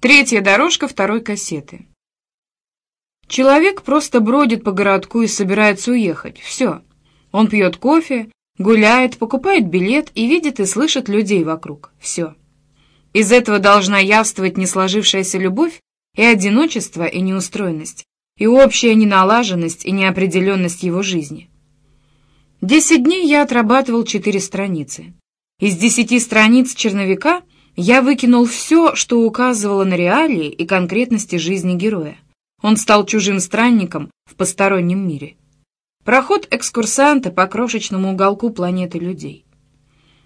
Третья дорожка второй кассеты. Человек просто бродит по городку и собирается уехать. Все. Он пьет кофе, гуляет, покупает билет и видит и слышит людей вокруг. Все. Из этого должна явствовать не сложившаяся любовь и одиночество, и неустроенность, и общая неналаженность и неопределенность его жизни. Десять дней я отрабатывал четыре страницы. Из десяти страниц черновика я выкинул все, что указывало на реалии и конкретности жизни героя. Он стал чужим странником в постороннем мире. Проход экскурсанта по крошечному уголку планеты людей.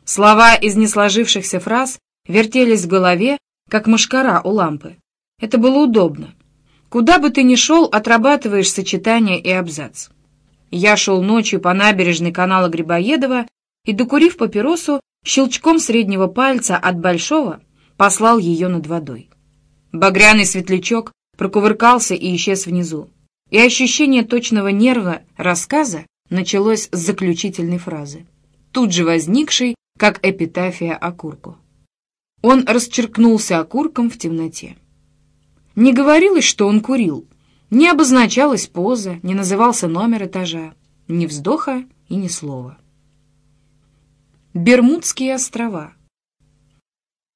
Слова из несложившихся фраз вертелись в голове, как мошкара у лампы. Это было удобно. Куда бы ты ни шел, отрабатываешь сочетание и абзац. Я шел ночью по набережной канала Грибоедова и, докурив папиросу, щелчком среднего пальца от большого послал ее над водой. Багряный светлячок прокувыркался и исчез внизу, и ощущение точного нерва рассказа началось с заключительной фразы, тут же возникшей, как эпитафия окурку. Он расчеркнулся окурком в темноте. Не говорилось, что он курил, не обозначалась поза, не назывался номер этажа, ни вздоха и ни слова. Бермудские острова.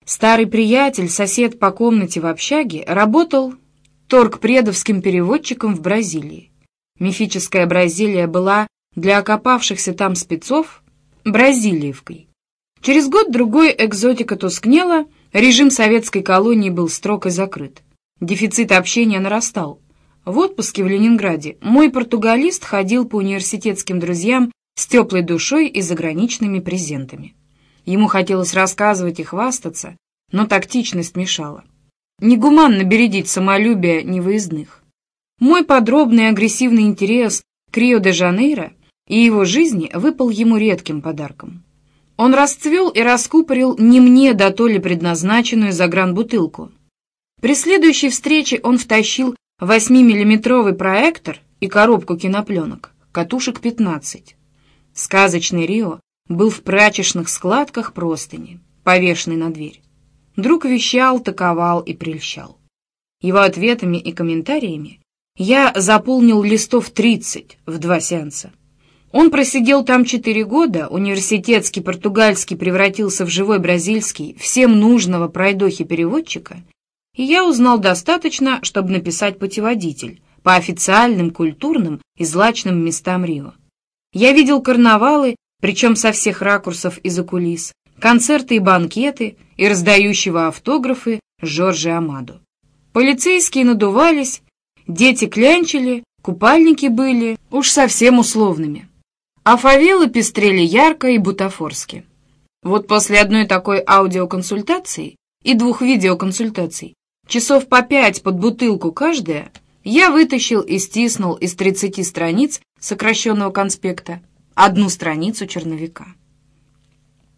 Старый приятель, сосед по комнате в общаге, работал торгпредовским переводчиком в Бразилии. Мифическая Бразилия была для окопавшихся там спецов Бразилиевкой. Через год-другой экзотика тускнела, режим советской колонии был строг и закрыт. Дефицит общения нарастал. В отпуске в Ленинграде мой португалист ходил по университетским друзьям с теплой душой и заграничными презентами. Ему хотелось рассказывать и хвастаться, но тактичность мешала. Негуманно бередить самолюбие невыездных. Мой подробный агрессивный интерес к Рио-де-Жанейро и его жизни выпал ему редким подарком. Он расцвел и раскупорил не мне да то ли предназначенную загранбутылку. При следующей встрече он втащил 8-миллиметровый проектор и коробку кинопленок, катушек 15. Сказочный Рио был в прачечных складках простыни, повешенной на дверь. Друг вещал, таковал и прельщал. Его ответами и комментариями я заполнил листов 30 в два сеанса. Он просидел там четыре года, университетский португальский превратился в живой бразильский, всем нужного пройдохи-переводчика — и я узнал достаточно, чтобы написать путеводитель по официальным, культурным и злачным местам Рио. Я видел карнавалы, причем со всех ракурсов и за кулис, концерты и банкеты, и раздающего автографы Жоржи Амаду. Полицейские надувались, дети клянчили, купальники были уж совсем условными. А фавелы пестрели ярко и бутафорски. Вот после одной такой аудиоконсультации и двух видеоконсультаций часов по пять под бутылку каждая, я вытащил и стиснул из 30 страниц сокращенного конспекта одну страницу черновика.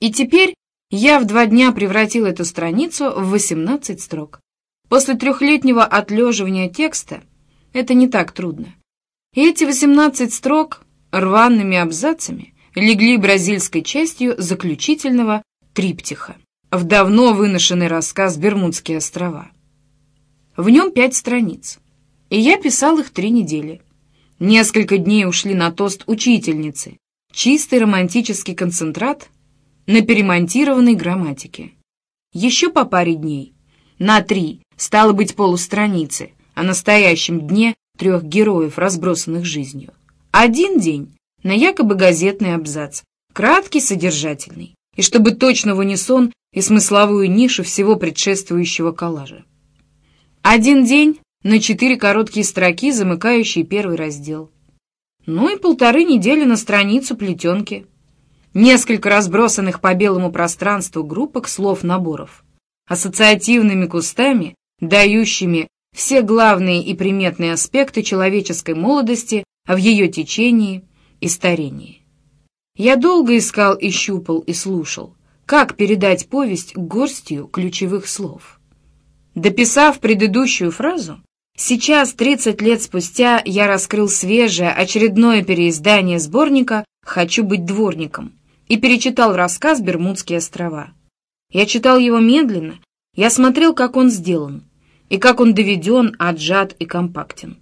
И теперь я в два дня превратил эту страницу в 18 строк. После трехлетнего отлеживания текста это не так трудно. И эти 18 строк рваными абзацами легли бразильской частью заключительного триптиха в давно выношенный рассказ «Бермудские острова». В нем пять страниц. И я писал их три недели. Несколько дней ушли на тост учительницы. Чистый романтический концентрат на перемонтированной грамматике. Еще по паре дней. На три, стало быть, полустраницы, о настоящем дне трех героев, разбросанных жизнью. Один день на якобы газетный абзац, краткий, содержательный, и чтобы точно в унисон и смысловую нишу всего предшествующего коллажа. Один день на четыре короткие строки, замыкающие первый раздел. Ну и полторы недели на страницу плетенки. Несколько разбросанных по белому пространству группок слов-наборов. Ассоциативными кустами, дающими все главные и приметные аспекты человеческой молодости в ее течении и старении. Я долго искал и щупал и слушал, как передать повесть горстью ключевых слов. Дописав предыдущую фразу, сейчас, 30 лет спустя, я раскрыл свежее очередное переиздание сборника «Хочу быть дворником» и перечитал рассказ «Бермудские острова». Я читал его медленно, я смотрел, как он сделан. и как он доведен, отжат и компактен.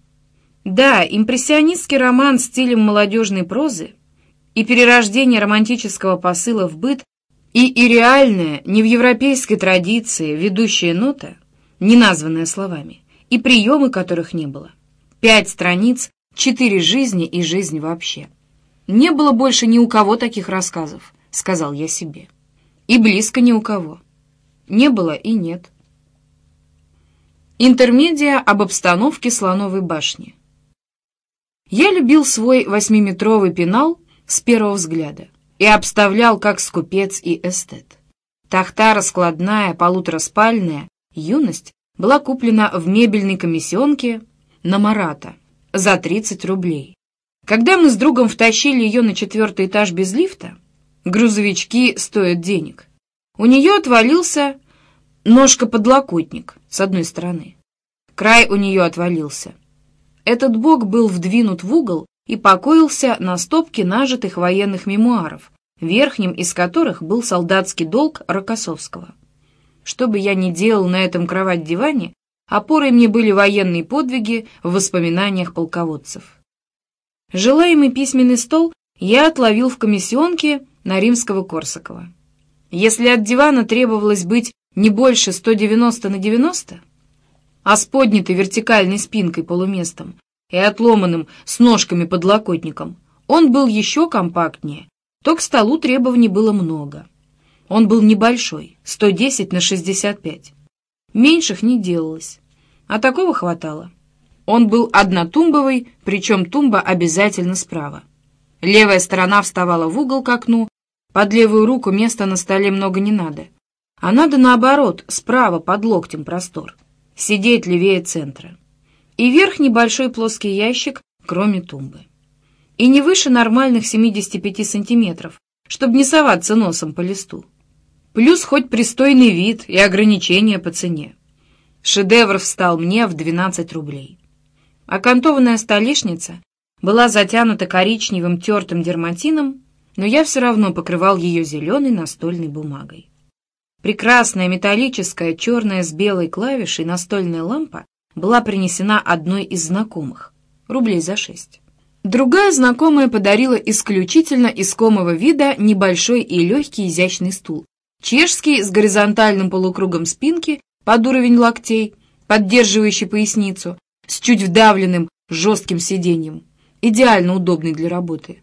Да, импрессионистский роман стилем молодежной прозы и перерождение романтического посыла в быт и, и не в европейской традиции, ведущая нота, не названная словами, и приемы которых не было. Пять страниц, четыре жизни и жизнь вообще. Не было больше ни у кого таких рассказов, сказал я себе. И близко ни у кого. Не было и нет. Интермедия об обстановке Слоновой башни. Я любил свой восьмиметровый пенал с первого взгляда и обставлял как скупец и эстет. Тахта раскладная, полутораспальная, юность была куплена в мебельной комиссионке на Марата за 30 рублей. Когда мы с другом втащили ее на четвертый этаж без лифта, грузовички стоят денег, у нее отвалился ножка-подлокотник с одной стороны. Край у нее отвалился. Этот бок был вдвинут в угол и покоился на стопке нажитых военных мемуаров, верхним из которых был солдатский долг Рокоссовского. Что бы я ни делал на этом кровать-диване, опорой мне были военные подвиги в воспоминаниях полководцев. Желаемый письменный стол я отловил в комиссионке на Римского-Корсакова. Если от дивана требовалось быть не больше 190 на 90, а с поднятой вертикальной спинкой полуместом и отломанным с ножками подлокотником, он был еще компактнее, то к столу требований было много. Он был небольшой, 110 на 65. Меньших не делалось, а такого хватало. Он был однотумбовый, причем тумба обязательно справа. Левая сторона вставала в угол к окну, под левую руку места на столе много не надо, а надо наоборот, справа под локтем простор сидеть левее центра. И верхний большой плоский ящик, кроме тумбы. И не выше нормальных 75 сантиметров, чтобы не соваться носом по листу. Плюс хоть пристойный вид и ограничения по цене. Шедевр встал мне в 12 рублей. Окантованная столешница была затянута коричневым тертым дерматином, но я все равно покрывал ее зеленой настольной бумагой. Прекрасная металлическая черная с белой клавишей настольная лампа была принесена одной из знакомых, рублей за шесть. Другая знакомая подарила исключительно искомого вида небольшой и легкий изящный стул. Чешский с горизонтальным полукругом спинки под уровень локтей, поддерживающий поясницу, с чуть вдавленным жестким сиденьем, идеально удобный для работы.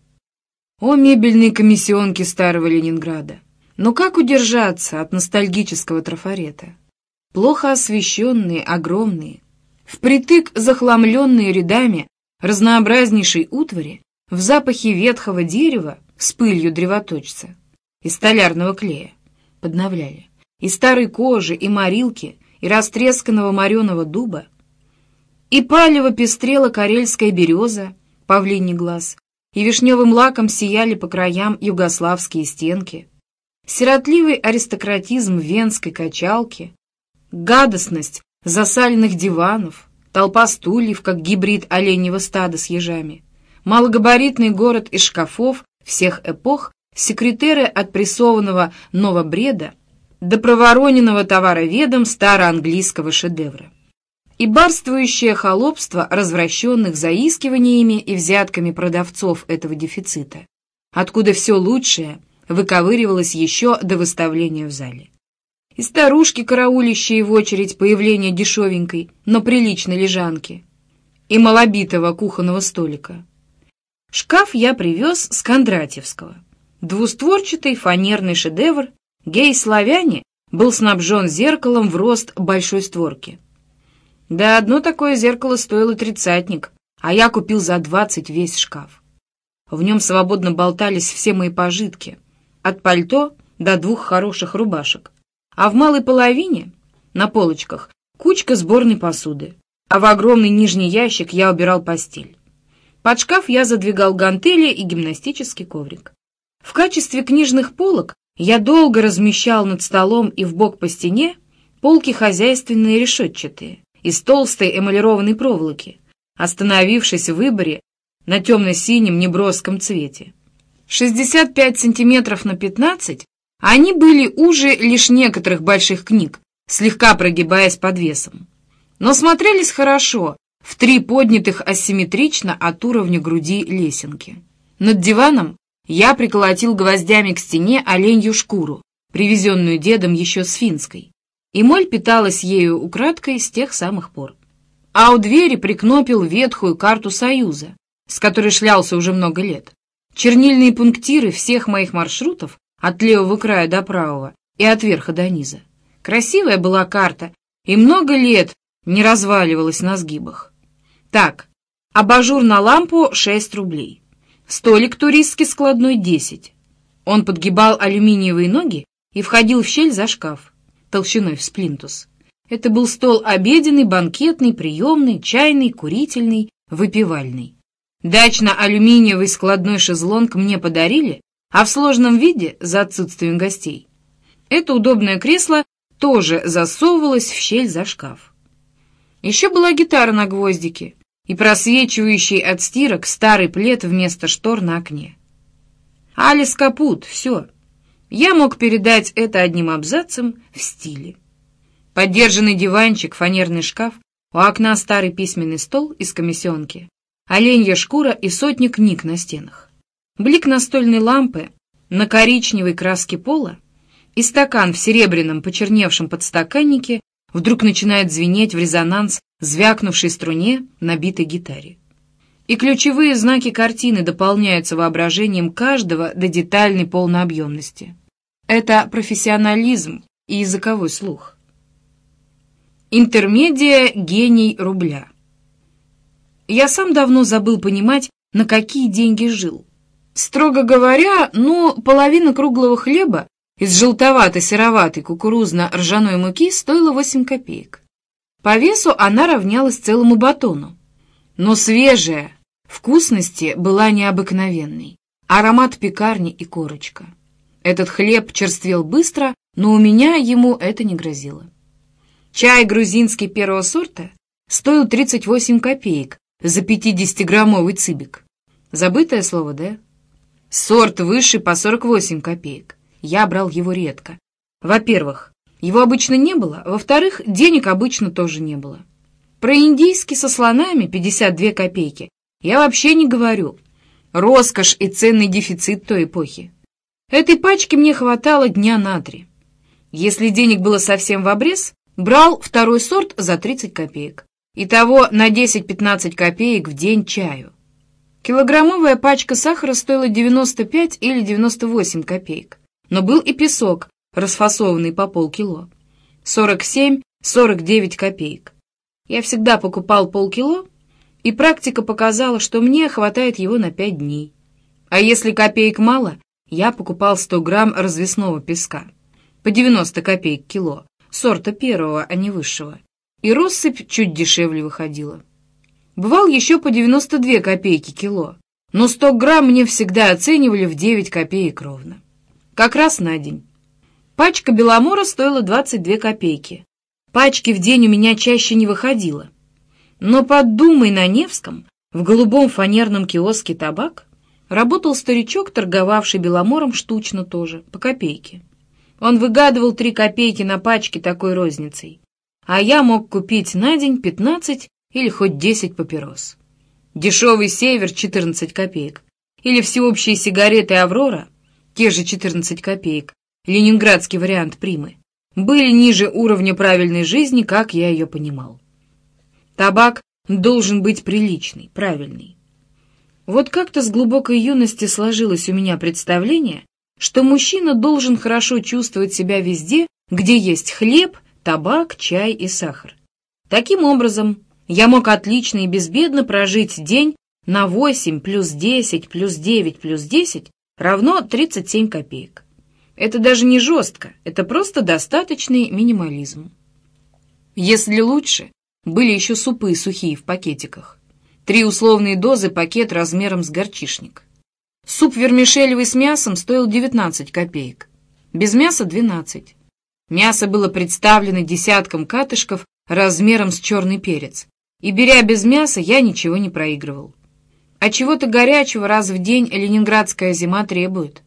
О, мебельные комиссионки старого Ленинграда! Но как удержаться от ностальгического трафарета? Плохо освещенные, огромные, впритык захламленные рядами разнообразнейшей утвари, в запахе ветхого дерева с пылью древоточца и столярного клея подновляли, и старой кожи, и морилки, и растресканного мореного дуба, и палево пестрела карельская береза, павлиний глаз, и вишневым лаком сияли по краям югославские стенки — Сиротливый аристократизм венской качалки, гадостность засаленных диванов, толпа стульев, как гибрид оленьего стада с ежами, малогабаритный город из шкафов всех эпох, секретеры от прессованного новобреда до провороненного товароведом староанглийского шедевра и барствующее холопство развращенных заискиваниями и взятками продавцов этого дефицита, откуда все лучшее — выковыривалась еще до выставления в зале. И старушки, караулищие в очередь появления дешевенькой, но приличной лежанки, и малобитого кухонного столика. Шкаф я привез с Кондратьевского. Двустворчатый фанерный шедевр «Гей-славяне» был снабжен зеркалом в рост большой створки. Да одно такое зеркало стоило тридцатник, а я купил за двадцать весь шкаф. В нем свободно болтались все мои пожитки — от пальто до двух хороших рубашек, а в малой половине, на полочках, кучка сборной посуды, а в огромный нижний ящик я убирал постель. Под шкаф я задвигал гантели и гимнастический коврик. В качестве книжных полок я долго размещал над столом и в бок по стене полки хозяйственные решетчатые, из толстой эмалированной проволоки, остановившись в выборе на темно-синем неброском цвете. 65 сантиметров на 15, они были уже лишь некоторых больших книг, слегка прогибаясь под весом. но смотрелись хорошо, в три поднятых асимметрично от уровня груди лесенки. Над диваном я приколотил гвоздями к стене оленью шкуру, привезенную дедом еще с финской, и моль питалась ею украдкой с тех самых пор. А у двери прикнопил ветхую карту Союза, с которой шлялся уже много лет. Чернильные пунктиры всех моих маршрутов от левого края до правого и от верха до низа. Красивая была карта, и много лет не разваливалась на сгибах. Так, абажур на лампу — 6 рублей. Столик туристский складной — 10. Он подгибал алюминиевые ноги и входил в щель за шкаф, толщиной в сплинтус. Это был стол обеденный, банкетный, приемный, чайный, курительный, выпивальный. Дачно-алюминиевый складной шезлонг мне подарили, а в сложном виде, за отсутствием гостей. Это удобное кресло тоже засовывалось в щель за шкаф. Еще была гитара на гвоздике, и просвечивающий от стирок старый плед вместо штор на окне. Алис капут, все. Я мог передать это одним абзацем в стиле. Поддержанный диванчик, фанерный шкаф, у окна старый письменный стол из комиссионки, оленья шкура и сотни книг на стенах. Блик настольной лампы на коричневой краске пола и стакан в серебряном почерневшем подстаканнике вдруг начинает звенеть в резонанс звякнувшей струне на битой гитаре. И ключевые знаки картины дополняются воображением каждого до детальной полнообъемности. Это профессионализм и языковой слух. Интермедия «Гений рубля». Я сам давно забыл понимать, на какие деньги жил. Строго говоря, ну, половина круглого хлеба из желтоватой сероватой кукурузно-ржаной муки стоила 8 копеек. По весу она равнялась целому батону. Но свежая, вкусности была необыкновенной. Аромат пекарни и корочка. Этот хлеб черствел быстро, но у меня ему это не грозило. Чай грузинский первого сорта стоил 38 копеек за 50-граммовый цибик. Забытое слово, да? Сорт выше по 48 копеек я брал его редко. Во-первых, его обычно не было, во-вторых, денег обычно тоже не было. Про индийский со слонами 52 копейки я вообще не говорю. Роскошь и ценный дефицит той эпохи. Этой пачки мне хватало дня на три. Если денег было совсем в обрез, брал второй сорт за 30 копеек. Итого на 10-15 копеек в день чаю. Килограммовая пачка сахара стоила 95 или 98 копеек. Но был и песок, расфасованный по полкило. 47-49 копеек. Я всегда покупал полкило, и практика показала, что мне хватает его на пять дней. А если копеек мало, я покупал 100 грамм развесного песка. По 90 копеек кило, сорта первого, а не высшего. И россыпь чуть дешевле выходила. Бывал еще по 92 копейки кило, но 100 грамм мне всегда оценивали в 9 копеек ровно. Как раз на день. Пачка беломора стоила 22 копейки. Пачки в день у меня чаще не выходило. Но под Думой на Невском, в голубом фанерном киоске табак, работал старичок, торговавший беломором штучно тоже, по копейке. Он выгадывал три копейки на пачке такой розницей, а я мог купить на день 15 или хоть 10 папирос. Дешевый север — 14 копеек, или всеобщие сигареты «Аврора» те же 14 копеек, ленинградский вариант примы, были ниже уровня правильной жизни, как я ее понимал. Табак должен быть приличный, правильный. Вот как-то с глубокой юности сложилось у меня представление, что мужчина должен хорошо чувствовать себя везде, где есть хлеб, табак, чай и сахар. Таким образом, я мог отлично и безбедно прожить день на 8 плюс 10 плюс 9 плюс 10 равно 37 копеек. Это даже не жестко, это просто достаточный минимализм. Если лучше, были еще супы сухие в пакетиках. Три условные дозы пакет размером с горчишник. Суп вермишелевый с мясом стоил 19 копеек, без мяса 12. Мясо было представлено десятком катышков размером с черный перец, и, беря без мяса, я ничего не проигрывал. А чего-то горячего раз в день ленинградская зима требует.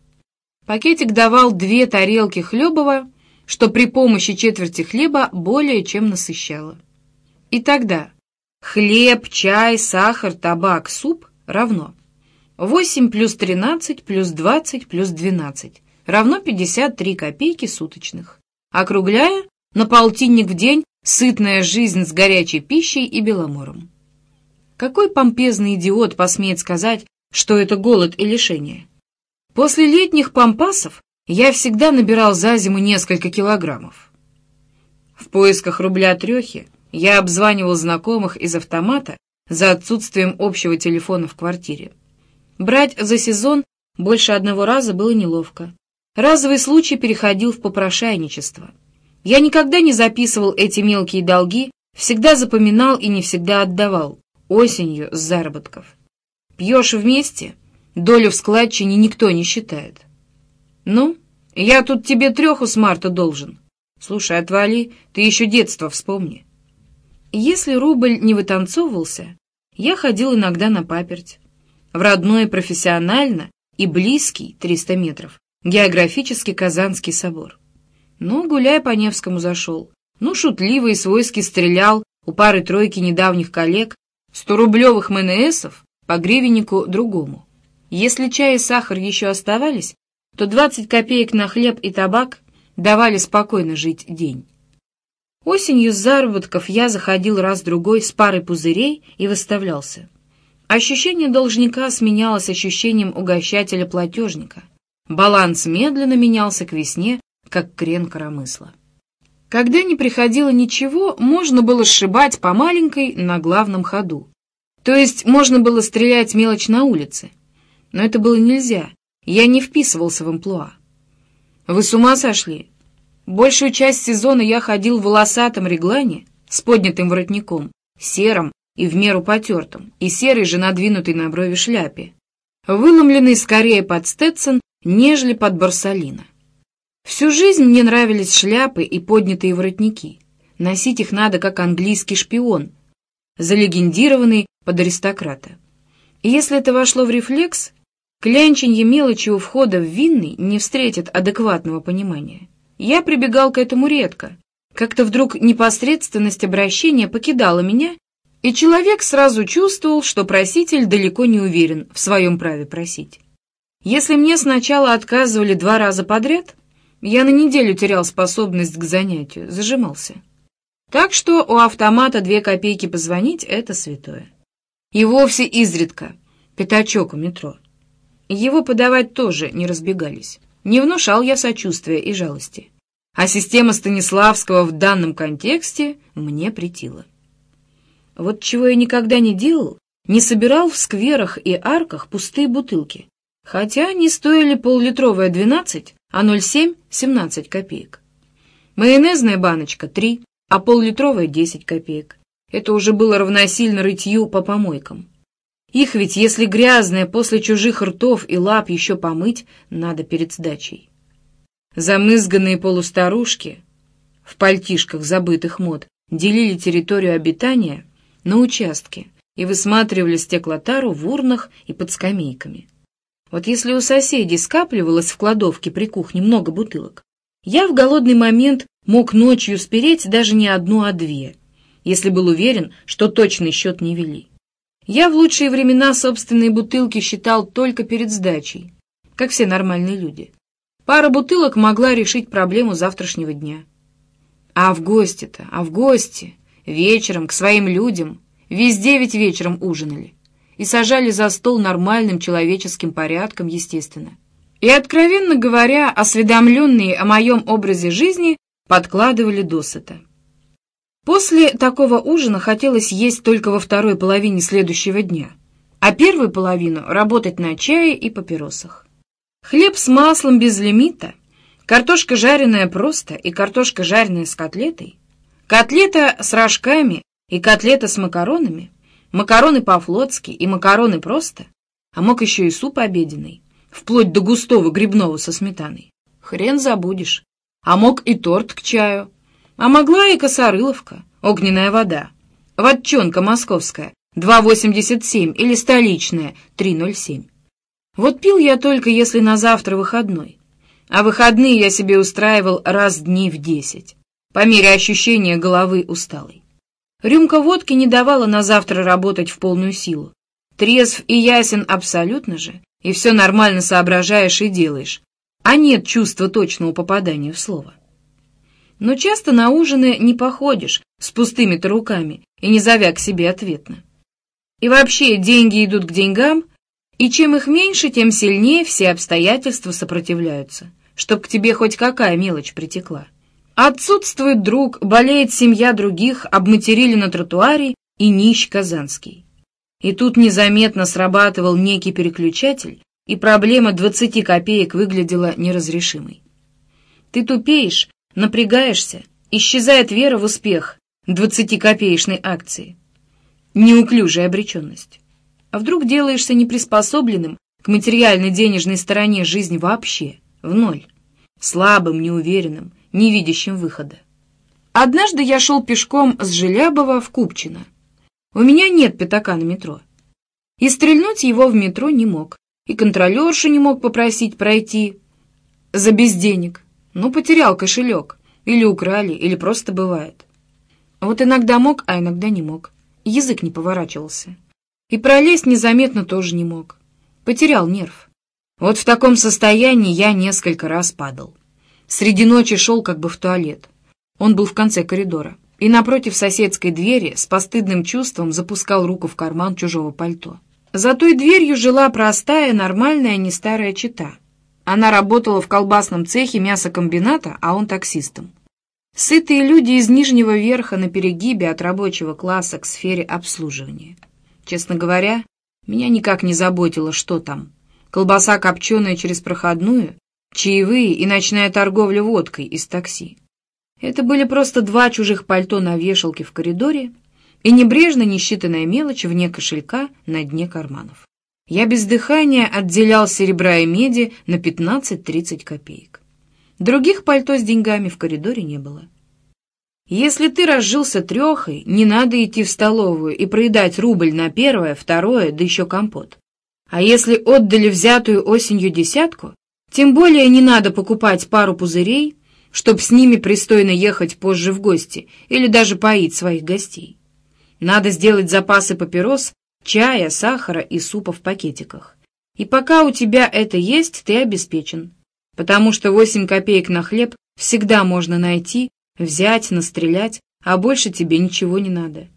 Пакетик давал две тарелки хлебова, что при помощи четверти хлеба более чем насыщало. И тогда хлеб, чай, сахар, табак, суп равно 8 плюс 13 плюс 20 плюс 12 равно 53 копейки суточных. Округляя, на полтинник в день сытная жизнь с горячей пищей и беломором. Какой помпезный идиот посмеет сказать, что это голод и лишение? После летних пампасов я всегда набирал за зиму несколько килограммов. В поисках рубля трехи я обзванивал знакомых из автомата за отсутствием общего телефона в квартире. Брать за сезон больше одного раза было неловко. Разовый случай переходил в попрошайничество. Я никогда не записывал эти мелкие долги, всегда запоминал и не всегда отдавал, осенью с заработков. Пьешь вместе, долю в складчине никто не считает. Ну, я тут тебе треху с марта должен. Слушай, отвали, ты еще детство вспомни. Если рубль не вытанцовывался, я ходил иногда на паперть. В родной профессионально и близкий, 300 метров, географический Казанский собор. Ну, гуляя по Невскому зашел. Ну, шутливо и свойски стрелял у пары-тройки недавних коллег сто-рублевых МНСов по гривеннику другому. Если чай и сахар еще оставались, то 20 копеек на хлеб и табак давали спокойно жить день. Осенью с заработков я заходил раз-другой с парой пузырей и выставлялся. Ощущение должника сменялось ощущением угощателя-платежника. Баланс медленно менялся к весне, как крен коромысла. Когда не приходило ничего, можно было сшибать по маленькой на главном ходу. То есть можно было стрелять мелочь на улице. Но это было нельзя, я не вписывался в амплуа. Вы с ума сошли? Большую часть сезона я ходил в волосатом реглане с поднятым воротником, сером и в меру потертом, и серой же надвинутой на брови шляпе, выломленный скорее под Стетсон, нежели под Барсалина. Всю жизнь мне нравились шляпы и поднятые воротники. Носить их надо, как английский шпион, залегендированный под аристократа. И если это вошло в рефлекс, клянченье мелочи у входа в винный не встретит адекватного понимания. Я прибегал к этому редко. Как-то вдруг непосредственность обращения покидала меня, и человек сразу чувствовал, что проситель далеко не уверен в своем праве просить. Если мне сначала отказывали два раза подряд, я на неделю терял способность к занятию, зажимался. Так что у автомата две копейки позвонить — это святое. И вовсе изредка пятачок у метро. Его подавать тоже не разбегались. Не внушал я сочувствия и жалости. А система Станиславского в данном контексте мне претила. Вот чего я никогда не делал, не собирал в скверах и арках пустые бутылки, хотя они стоили поллитровая 12, а 0,7 — 17 копеек. Майонезная баночка — 3, а поллитровая — 10 копеек. Это уже было равносильно рытью по помойкам. Их ведь, если грязное после чужих ртов и лап еще помыть, надо перед сдачей. Замызганные полустарушки в пальтишках забытых мод делили территорию обитания на участки и высматривали стеклотару в урнах и под скамейками. Вот если у соседей скапливалось в кладовке при кухне много бутылок, я в голодный момент мог ночью спереть даже не одну, а две, если был уверен, что точный счет не вели. Я в лучшие времена собственные бутылки считал только перед сдачей, как все нормальные люди. Пара бутылок могла решить проблему завтрашнего дня. А в гости-то, а в гости, вечером, к своим людям, везде ведь вечером ужинали и сажали за стол нормальным человеческим порядком, естественно. И, откровенно говоря, осведомленные о моем образе жизни подкладывали досыта. После такого ужина хотелось есть только во второй половине следующего дня, а первую половину работать на чае и папиросах. Хлеб с маслом без лимита, картошка жареная просто и картошка жареная с котлетой, котлета с рожками и котлета с макаронами — макароны по-флотски и макароны просто, а мог еще и суп обеденный, вплоть до густого грибного со сметаной. Хрен забудешь. А мог и торт к чаю. А могла и косорыловка, огненная вода. Ватчонка московская, 2,87 или столичная, 3,07. Вот пил я только, если на завтра выходной. А выходные я себе устраивал раз дней в десять, по мере ощущения головы усталой. Рюмка водки не давала на завтра работать в полную силу. Трезв и ясен абсолютно же, и все нормально соображаешь и делаешь, а нет чувства точного попадания в слово. Но часто на ужины не походишь с пустыми-то руками и не зовя к себе ответно. И вообще деньги идут к деньгам, и чем их меньше, тем сильнее все обстоятельства сопротивляются, чтоб к тебе хоть какая мелочь притекла. Отсутствует друг, болеет семья других, обматерили на тротуаре и нищ казанский. И тут незаметно срабатывал некий переключатель, и проблема 20 копеек выглядела неразрешимой. Ты тупеешь, напрягаешься, исчезает вера в успех 20-копеечной акции. Неуклюжая обреченность. А вдруг делаешься неприспособленным к материальной денежной стороне жизни вообще, в ноль, слабым, неуверенным, не видящим выхода. Однажды я шел пешком с Желябова в Купчино. У меня нет пятака на метро. И стрельнуть его в метро не мог, и контролершу не мог попросить пройти за без денег. Ну, потерял кошелек, или украли, или просто бывает. Вот иногда мог, а иногда не мог. Язык не поворачивался. И пролезть незаметно тоже не мог. Потерял нерв. Вот в таком состоянии я несколько раз падал. Среди ночи шел как бы в туалет. Он был в конце коридора. И напротив соседской двери с постыдным чувством запускал руку в карман чужого пальто. За той дверью жила простая, нормальная, не старая чита. Она работала в колбасном цехе мясокомбината, а он таксистом. Сытые люди из нижнего верха на перегибе от рабочего класса к сфере обслуживания. Честно говоря, меня никак не заботило, что там. Колбаса копченая через проходную, чаевые и ночная торговля водкой из такси. Это были просто два чужих пальто на вешалке в коридоре и небрежно несчитанная мелочь вне кошелька на дне карманов. Я без дыхания отделял серебра и меди на 15-30 копеек. Других пальто с деньгами в коридоре не было. Если ты разжился трехой, не надо идти в столовую и проедать рубль на первое, второе, да еще компот. А если отдали взятую осенью десятку, тем более не надо покупать пару пузырей, чтоб с ними пристойно ехать позже в гости или даже поить своих гостей. Надо сделать запасы папирос, чая, сахара и супа в пакетиках. И пока у тебя это есть, ты обеспечен потому что восемь копеек на хлеб всегда можно найти, взять, настрелять, а больше тебе ничего не надо.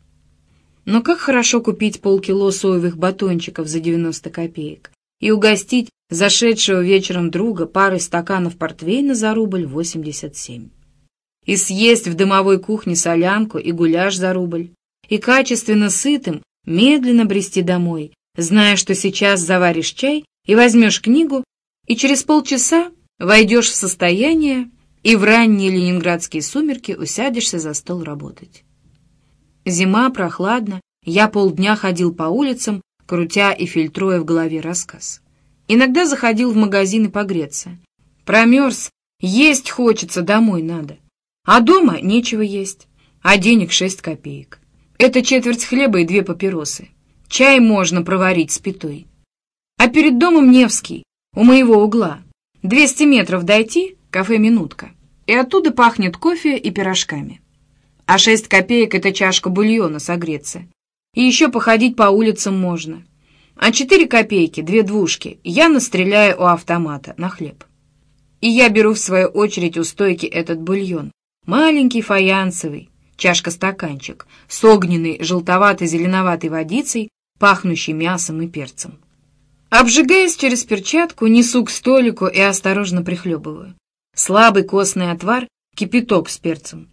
Но как хорошо купить полкило соевых батончиков за 90 копеек и угостить зашедшего вечером друга парой стаканов портвейна за рубль 87. И съесть в дымовой кухне солянку и гуляш за рубль, и качественно сытым медленно брести домой, зная, что сейчас заваришь чай и возьмешь книгу, и через полчаса Войдешь в состояние и в ранние ленинградские сумерки усядешься за стол работать. Зима, прохладно, я полдня ходил по улицам, крутя и фильтруя в голове рассказ. Иногда заходил в магазины погреться. Промерз, есть хочется, домой надо. А дома нечего есть, а денег шесть копеек. Это четверть хлеба и две папиросы. Чай можно проварить с пятой. А перед домом Невский, у моего угла. Двести метров дойти, кафе «Минутка», и оттуда пахнет кофе и пирожками. А шесть копеек — это чашка бульона согреться. И еще походить по улицам можно. А четыре копейки, две двушки, я настреляю у автомата на хлеб. И я беру в свою очередь у стойки этот бульон. Маленький фаянсовый, чашка-стаканчик, с огненной желтовато-зеленоватой водицей, пахнущей мясом и перцем. Обжигаясь через перчатку, несу к столику и осторожно прихлебываю. Слабый костный отвар, кипяток с перцем.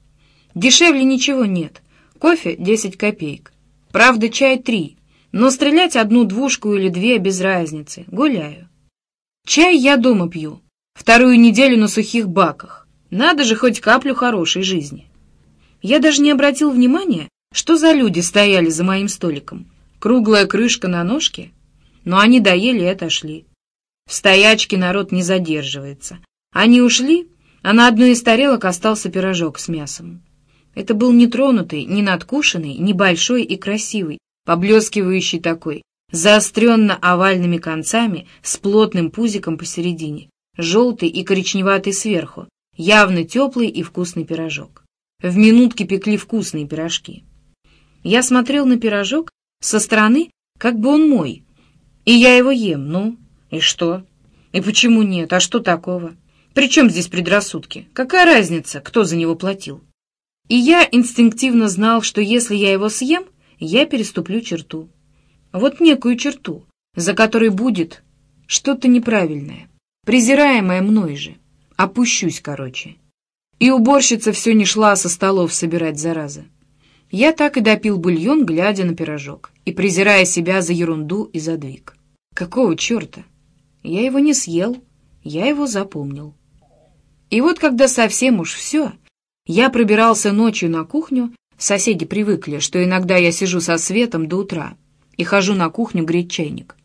Дешевле ничего нет. Кофе — 10 копеек. Правда, чай — 3. Но стрелять одну двушку или две без разницы. Гуляю. Чай я дома пью. Вторую неделю на сухих баках. Надо же хоть каплю хорошей жизни. Я даже не обратил внимания, что за люди стояли за моим столиком. Круглая крышка на ножке — но они доели и отошли. В стоячке народ не задерживается. Они ушли, а на одной из тарелок остался пирожок с мясом. Это был нетронутый, не надкушенный, небольшой и красивый, поблескивающий такой, заостренно-овальными концами, с плотным пузиком посередине, желтый и коричневатый сверху, явно теплый и вкусный пирожок. В минутке пекли вкусные пирожки. Я смотрел на пирожок со стороны, как бы он мой, и я его ем, ну, и что? И почему нет? А что такого? При чем здесь предрассудки? Какая разница, кто за него платил? И я инстинктивно знал, что если я его съем, я переступлю черту. Вот некую черту, за которой будет что-то неправильное, презираемое мной же. Опущусь, короче. И уборщица все не шла со столов собирать зараза. Я так и допил бульон, глядя на пирожок, и презирая себя за ерунду и задвиг. Какого черта? Я его не съел, я его запомнил. И вот когда совсем уж все, я пробирался ночью на кухню, соседи привыкли, что иногда я сижу со светом до утра и хожу на кухню греть чайник.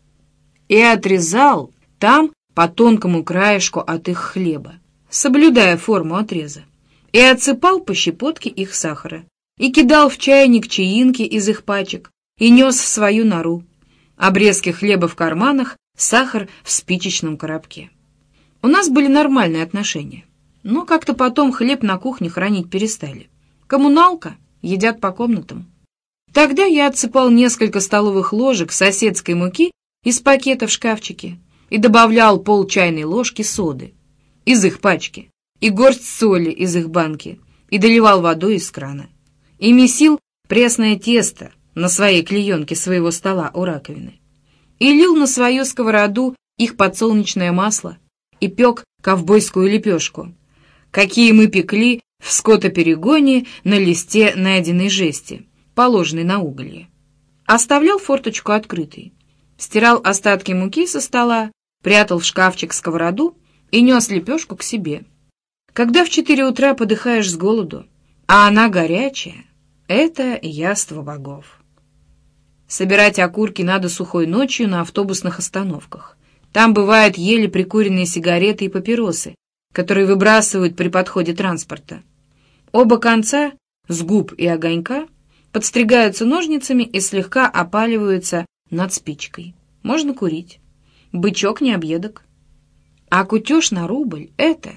И отрезал там по тонкому краешку от их хлеба, соблюдая форму отреза, и отсыпал по щепотке их сахара, и кидал в чайник чаинки из их пачек, и нес в свою нору. Обрезки хлеба в карманах, сахар в спичечном коробке. У нас были нормальные отношения. Но как-то потом хлеб на кухне хранить перестали. Коммуналка, едят по комнатам. Тогда я отсыпал несколько столовых ложек соседской муки из пакета в шкафчике и добавлял пол чайной ложки соды из их пачки и горсть соли из их банки и доливал водой из крана. И месил пресное тесто на своей клеенке своего стола у раковины и лил на свою сковороду их подсолнечное масло и пек ковбойскую лепешку, какие мы пекли в скотоперегоне на листе найденной жести, положенной на уголье. Оставлял форточку открытой, стирал остатки муки со стола, прятал в шкафчик сковороду и нес лепешку к себе. Когда в четыре утра подыхаешь с голоду, а она горячая, это яство богов. Собирать окурки надо сухой ночью на автобусных остановках. Там бывают еле прикуренные сигареты и папиросы, которые выбрасывают при подходе транспорта. Оба конца, с губ и огонька, подстригаются ножницами и слегка опаливаются над спичкой. Можно курить. Бычок не объедок. А кутеж на рубль — это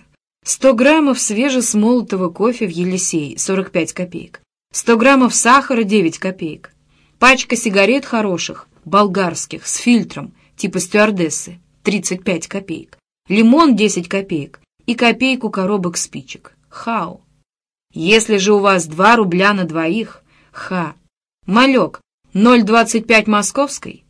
100 граммов свежесмолотого кофе в Елисей, 45 копеек, 100 граммов сахара, 9 копеек, пачка сигарет хороших, болгарских, с фильтром, типа стюардессы, 35 копеек, лимон 10 копеек и копейку коробок спичек. Хау. Если же у вас 2 рубля на двоих, ха. Малек 0,25 московской,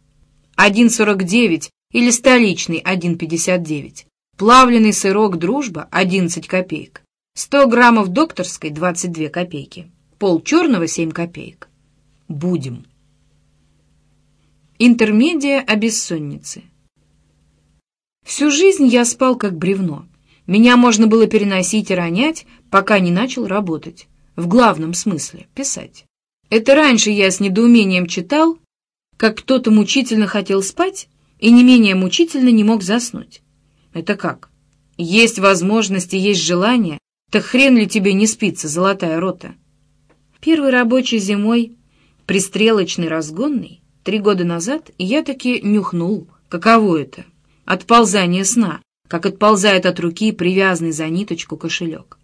1,49 или столичный 1,59. Плавленый сырок «Дружба» 11 копеек. 100 граммов докторской 22 копейки. Пол черного 7 копеек. Будем. Интермедия о бессоннице. Всю жизнь я спал как бревно. Меня можно было переносить и ронять, пока не начал работать. В главном смысле — писать. Это раньше я с недоумением читал, как кто-то мучительно хотел спать и не менее мучительно не мог заснуть. Это как? Есть возможность и есть желание, так хрен ли тебе не спится, золотая рота? Первый рабочий зимой, пристрелочный разгонный, три года назад я таки нюхнул, каково это — Отползание сна, как отползает от руки привязанный за ниточку кошелек.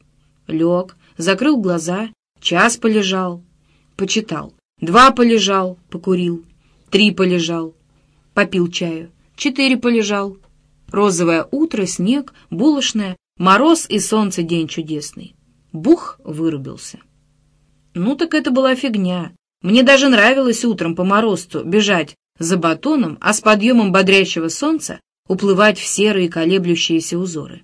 Лег, закрыл глаза, час полежал, почитал, два полежал, покурил, три полежал, попил чаю, четыре полежал. Розовое утро, снег, булочная, мороз и солнце день чудесный. Бух вырубился. Ну так это была фигня. Мне даже нравилось утром по морозцу бежать за батоном, а с подъемом бодрящего солнца уплывать в серые колеблющиеся узоры.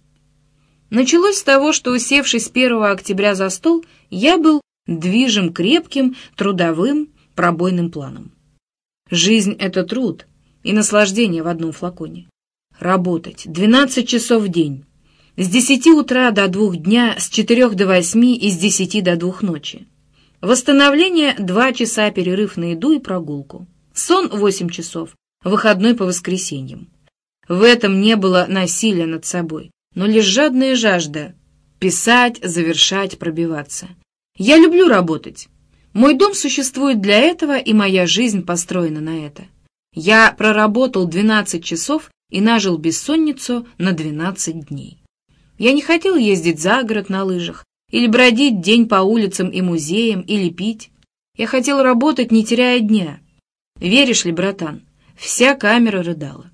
Началось с того, что, усевшись 1 октября за стол, я был движим крепким, трудовым, пробойным планом. Жизнь — это труд и наслаждение в одном флаконе. Работать 12 часов в день, с 10 утра до 2 дня, с 4 до 8 и с 10 до 2 ночи. Восстановление — 2 часа перерыв на еду и прогулку. Сон — 8 часов, выходной по воскресеньям. В этом не было насилия над собой, но лишь жадная жажда — писать, завершать, пробиваться. Я люблю работать. Мой дом существует для этого, и моя жизнь построена на это. Я проработал 12 часов и нажил бессонницу на 12 дней. Я не хотел ездить за город на лыжах, или бродить день по улицам и музеям, или пить. Я хотел работать, не теряя дня. Веришь ли, братан, вся камера рыдала.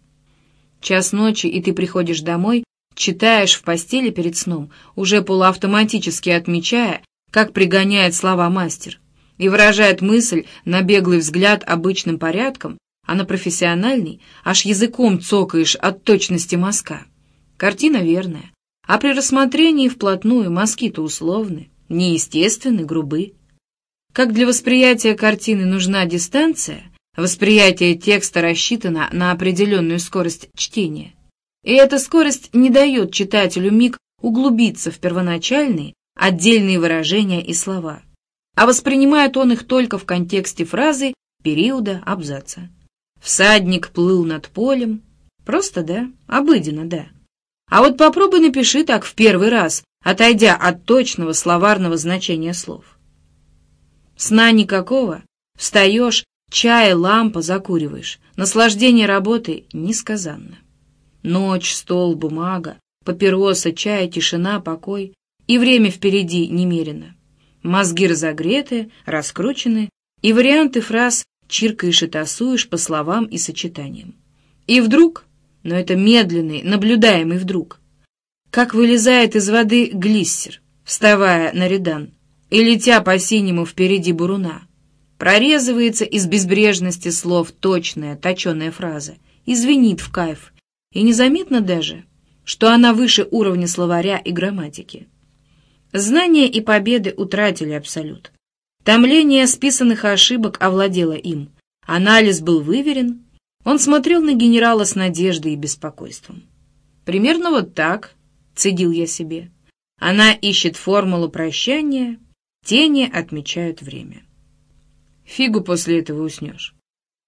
Час ночи, и ты приходишь домой, читаешь в постели перед сном, уже полуавтоматически отмечая, как пригоняет слова мастер, и выражает мысль на беглый взгляд обычным порядком, а на профессиональный аж языком цокаешь от точности мазка. Картина верная, а при рассмотрении вплотную мазки-то условны, неестественны, грубы. Как для восприятия картины нужна дистанция, восприятие текста рассчитано на определенную скорость чтения. И эта скорость не дает читателю миг углубиться в первоначальные, отдельные выражения и слова, а воспринимает он их только в контексте фразы, периода, абзаца. Всадник плыл над полем. Просто да, обыденно да. А вот попробуй напиши так в первый раз, отойдя от точного словарного значения слов. Сна никакого. Встаешь, чай, лампа закуриваешь. Наслаждение работы несказанно. Ночь, стол, бумага, папироса, чай, тишина, покой. И время впереди немерено. Мозги разогреты, раскручены, и варианты фраз чиркаешь и тасуешь по словам и сочетаниям. И вдруг, но это медленный, наблюдаемый вдруг, как вылезает из воды глиссер, вставая на редан, и, летя по синему впереди буруна, прорезывается из безбрежности слов точная, точеная фраза и звенит в кайф, и незаметно даже, что она выше уровня словаря и грамматики. Знания и победы утратили абсолют. Томление списанных ошибок овладело им. Анализ был выверен. Он смотрел на генерала с надеждой и беспокойством. «Примерно вот так», — цедил я себе. Она ищет формулу прощания, Тени отмечают время. Фигу после этого уснешь.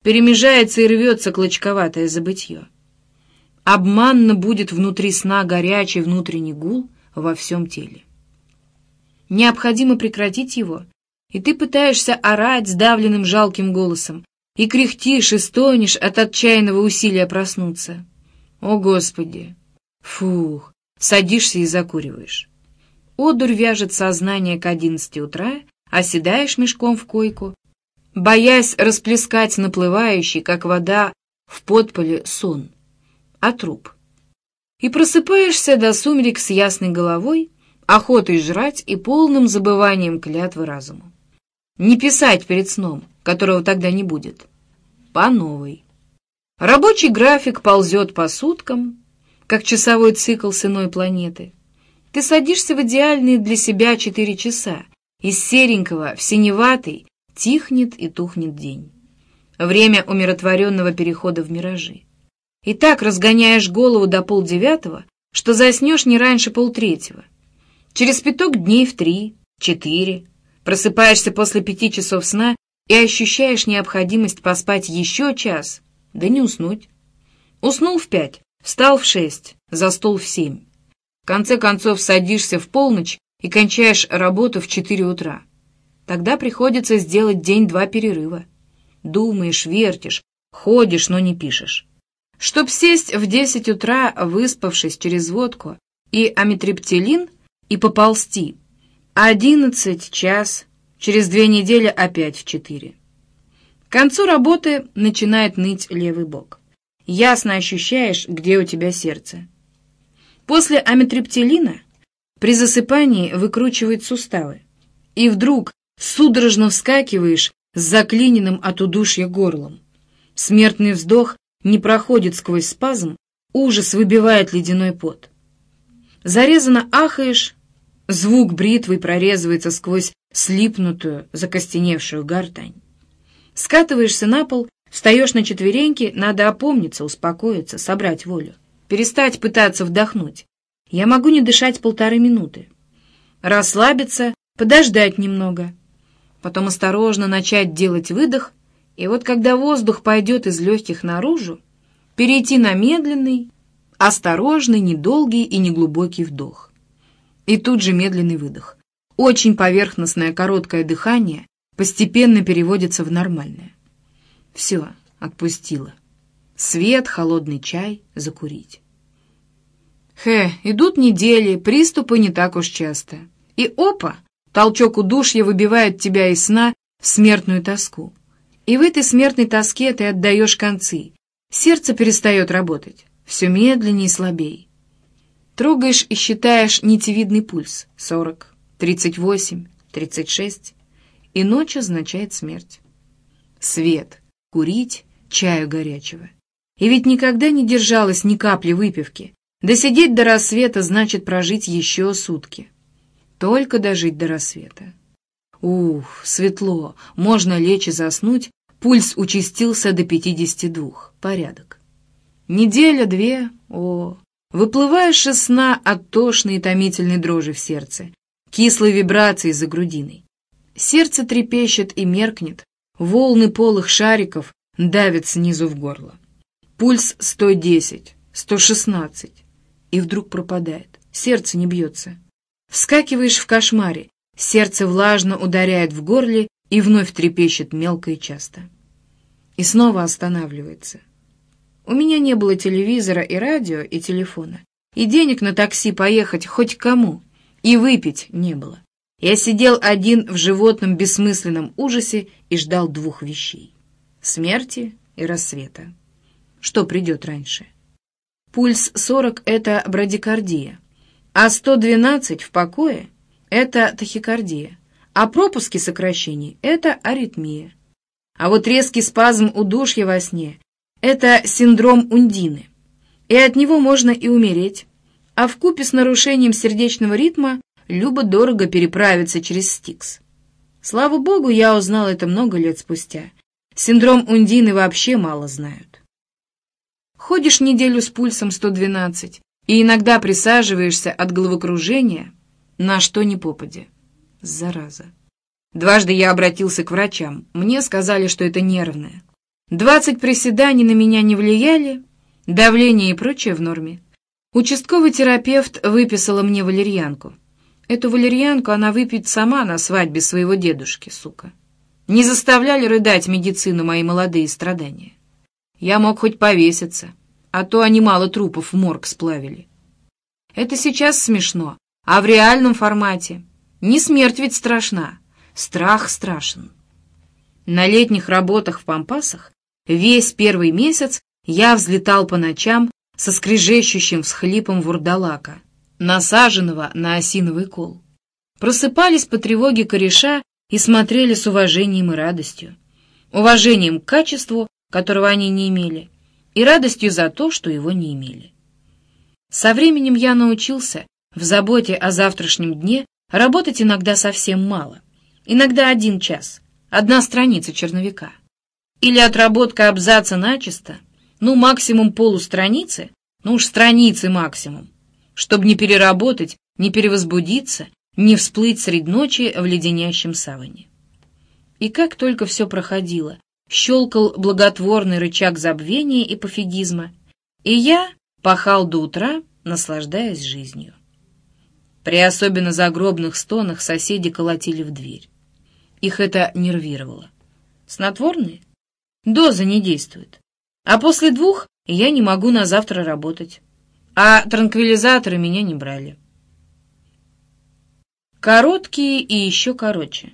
Перемежается и рвется клочковатое забытье. Обманно будет внутри сна горячий внутренний гул во всем теле. Необходимо прекратить его, и ты пытаешься орать сдавленным жалким голосом, и кряхтишь и стонешь от отчаянного усилия проснуться. О, Господи! Фух! Садишься и закуриваешь. Одурь вяжет сознание к одиннадцати утра, оседаешь мешком в койку, боясь расплескать наплывающий, как вода, в подполе сон, а труп. И просыпаешься до сумерек с ясной головой, охотой жрать и полным забыванием клятвы разуму. Не писать перед сном, которого тогда не будет. По новой. Рабочий график ползет по суткам, как часовой цикл с иной планеты. Ты садишься в идеальные для себя четыре часа. Из серенького в синеватый тихнет и тухнет день. Время умиротворенного перехода в миражи. И так разгоняешь голову до полдевятого, что заснешь не раньше полтретьего. Через пяток дней в три, четыре. Просыпаешься после пяти часов сна и ощущаешь необходимость поспать еще час, да не уснуть. Уснул в пять, встал в шесть, за стол в семь. В конце концов садишься в полночь и кончаешь работу в четыре утра. Тогда приходится сделать день-два перерыва. Думаешь, вертишь, ходишь, но не пишешь. Чтоб сесть в десять утра, выспавшись через водку и амитриптилин, и поползти. Одиннадцать, час, через две недели опять в четыре. К концу работы начинает ныть левый бок. Ясно ощущаешь, где у тебя сердце. После амитриптилина при засыпании выкручивает суставы. И вдруг судорожно вскакиваешь с заклиненным от удушья горлом. Смертный вздох не проходит сквозь спазм, ужас выбивает ледяной пот. Зарезанно ахаешь, звук бритвы прорезывается сквозь слипнутую, закостеневшую гортань. Скатываешься на пол, встаешь на четвереньки, надо опомниться, успокоиться, собрать волю перестать пытаться вдохнуть. Я могу не дышать полторы минуты. Расслабиться, подождать немного. Потом осторожно начать делать выдох, и вот когда воздух пойдет из легких наружу, перейти на медленный, осторожный, недолгий и неглубокий вдох. И тут же медленный выдох. Очень поверхностное короткое дыхание постепенно переводится в нормальное. Все, отпустила. Свет, холодный чай, закурить. Хе, идут недели, приступы не так уж часто. И опа, толчок удушья выбивает тебя из сна в смертную тоску. И в этой смертной тоске ты отдаешь концы. Сердце перестает работать, все медленнее и слабее. Трогаешь и считаешь нитевидный пульс — 40, 38, 36, и ночь означает смерть. Свет, курить, чаю горячего. И ведь никогда не держалась ни капли выпивки. Досидеть до рассвета значит прожить еще сутки. Только дожить до рассвета. Ух, светло, можно лечь и заснуть, пульс участился до 52, порядок. Неделя-две, о, выплываешь из сна от тошной и томительной дрожи в сердце, кислой вибрации за грудиной. Сердце трепещет и меркнет, волны полых шариков давят снизу в горло. Пульс 110, 116, и вдруг пропадает, сердце не бьется. Вскакиваешь в кошмаре, сердце влажно ударяет в горле и вновь трепещет мелко и часто. И снова останавливается. У меня не было телевизора и радио, и телефона, и денег на такси поехать хоть кому, и выпить не было. Я сидел один в животном бессмысленном ужасе и ждал двух вещей — смерти и рассвета. Что придет раньше? Пульс 40 — это брадикардия, а 112 в покое — это тахикардия, а пропуски сокращений — это аритмия. А вот резкий спазм удушья во сне — это синдром Ундины, и от него можно и умереть, а в купе с нарушением сердечного ритма любо-дорого переправиться через Стикс. Слава богу, я узнал это много лет спустя. Синдром Ундины вообще мало знают. Ходишь неделю с пульсом 112 и иногда присаживаешься от головокружения на что ни попадя. Зараза. Дважды я обратился к врачам. Мне сказали, что это нервное. Двадцать приседаний на меня не влияли, давление и прочее в норме. Участковый терапевт выписала мне валерьянку. Эту валерьянку она выпьет сама на свадьбе своего дедушки, сука. Не заставляли рыдать медицину мои молодые страдания. Я мог хоть повеситься, а то они мало трупов в морг сплавили. Это сейчас смешно, а в реальном формате. Не смерть ведь страшна, страх страшен. На летних работах в Пампасах весь первый месяц я взлетал по ночам со скрежещущим всхлипом вурдалака, насаженного на осиновый кол. Просыпались по тревоге кореша и смотрели с уважением и радостью. Уважением к качеству, которого они не имели, и радостью за то, что его не имели. Со временем я научился в заботе о завтрашнем дне работать иногда совсем мало, иногда один час, одна страница черновика. Или отработка абзаца начисто, ну максимум полустраницы, ну уж страницы максимум чтобы не переработать, не перевозбудиться, не всплыть средь ночи в леденящем саване. И как только все проходило, щелкал благотворный рычаг забвения и пофигизма, и я пахал до утра, наслаждаясь жизнью. При особенно загробных стонах соседи колотили в дверь. Их это нервировало. Снотворные? Доза не действует. А после двух я не могу на завтра работать а транквилизаторы меня не брали. Короткие и еще короче.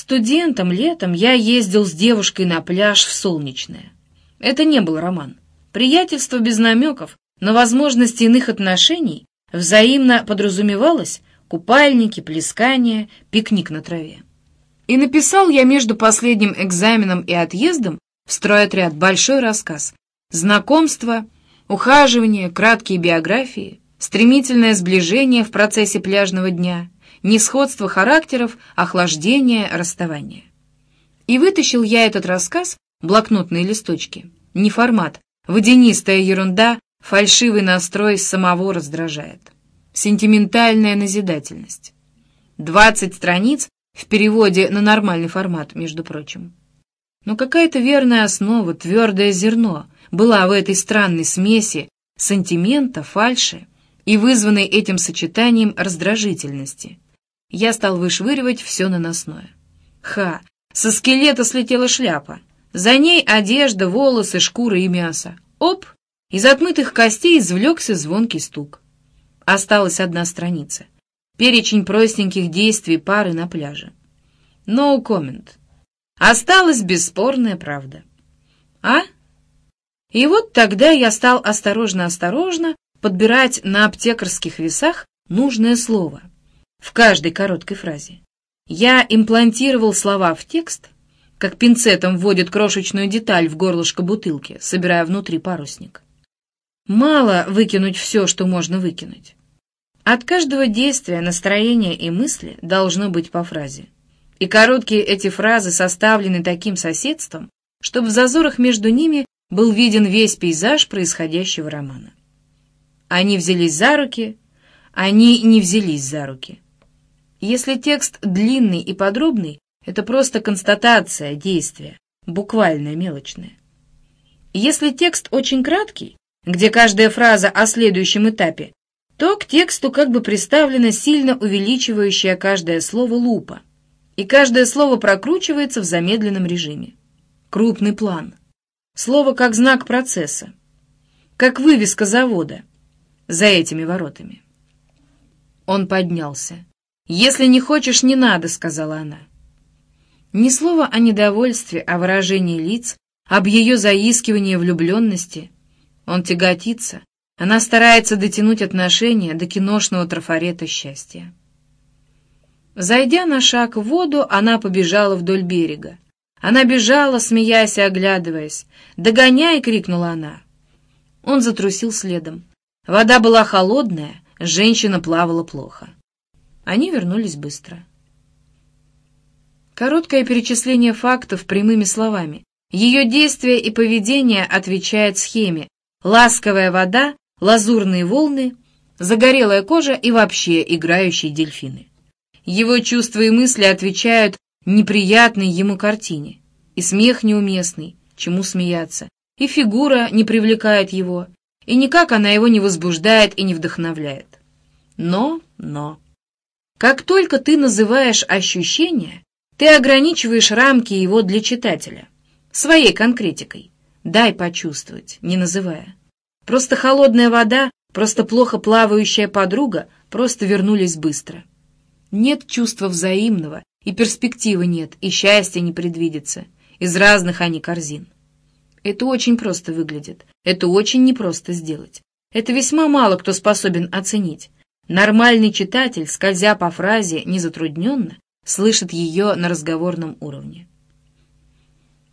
Студентом летом я ездил с девушкой на пляж в Солнечное. Это не был роман. Приятельство без намеков на возможности иных отношений взаимно подразумевалось купальники, плескания, пикник на траве. И написал я между последним экзаменом и отъездом в стройотряд большой рассказ «Знакомство» Ухаживание, краткие биографии, стремительное сближение в процессе пляжного дня, несходство характеров, охлаждение, расставание. И вытащил я этот рассказ, блокнотные листочки. Не формат, водянистая ерунда, фальшивый настрой самого раздражает. Сентиментальная назидательность. Двадцать страниц в переводе на нормальный формат, между прочим. Но какая-то верная основа, твердое зерно — была в этой странной смеси сантимента, фальши и вызванной этим сочетанием раздражительности. Я стал вышвыривать все наносное. Ха! Со скелета слетела шляпа. За ней одежда, волосы, шкура и мясо. Оп! Из отмытых костей извлекся звонкий стук. Осталась одна страница. Перечень простеньких действий пары на пляже. No comment. Осталась бесспорная правда. А? И вот тогда я стал осторожно-осторожно подбирать на аптекарских весах нужное слово в каждой короткой фразе. Я имплантировал слова в текст, как пинцетом вводит крошечную деталь в горлышко бутылки, собирая внутри парусник. Мало выкинуть все, что можно выкинуть. От каждого действия, настроения и мысли должно быть по фразе. И короткие эти фразы составлены таким соседством, чтобы в зазорах между ними был виден весь пейзаж происходящего романа. Они взялись за руки, они не взялись за руки. Если текст длинный и подробный, это просто констатация действия, буквальная, мелочная. Если текст очень краткий, где каждая фраза о следующем этапе, то к тексту как бы приставлена сильно увеличивающая каждое слово лупа, и каждое слово прокручивается в замедленном режиме. Крупный план. Слово как знак процесса, как вывеска завода за этими воротами. Он поднялся. «Если не хочешь, не надо», — сказала она. Ни слова о недовольстве, о выражении лиц, об ее заискивании влюбленности. Он тяготится. Она старается дотянуть отношения до киношного трафарета счастья. Зайдя на шаг в воду, она побежала вдоль берега. Она бежала, смеясь и оглядываясь. «Догоняй!» — крикнула она. Он затрусил следом. Вода была холодная, женщина плавала плохо. Они вернулись быстро. Короткое перечисление фактов прямыми словами. Ее действия и поведение отвечает схеме. Ласковая вода, лазурные волны, загорелая кожа и вообще играющие дельфины. Его чувства и мысли отвечают неприятной ему картине. И смех неуместный, чему смеяться, и фигура не привлекает его, и никак она его не возбуждает и не вдохновляет. Но, но... Как только ты называешь ощущение, ты ограничиваешь рамки его для читателя. Своей конкретикой. Дай почувствовать, не называя. Просто холодная вода, просто плохо плавающая подруга просто вернулись быстро. Нет чувства взаимного, и перспективы нет, и счастья не предвидится. Из разных они корзин. Это очень просто выглядит. Это очень непросто сделать. Это весьма мало кто способен оценить. Нормальный читатель, скользя по фразе незатрудненно, слышит ее на разговорном уровне.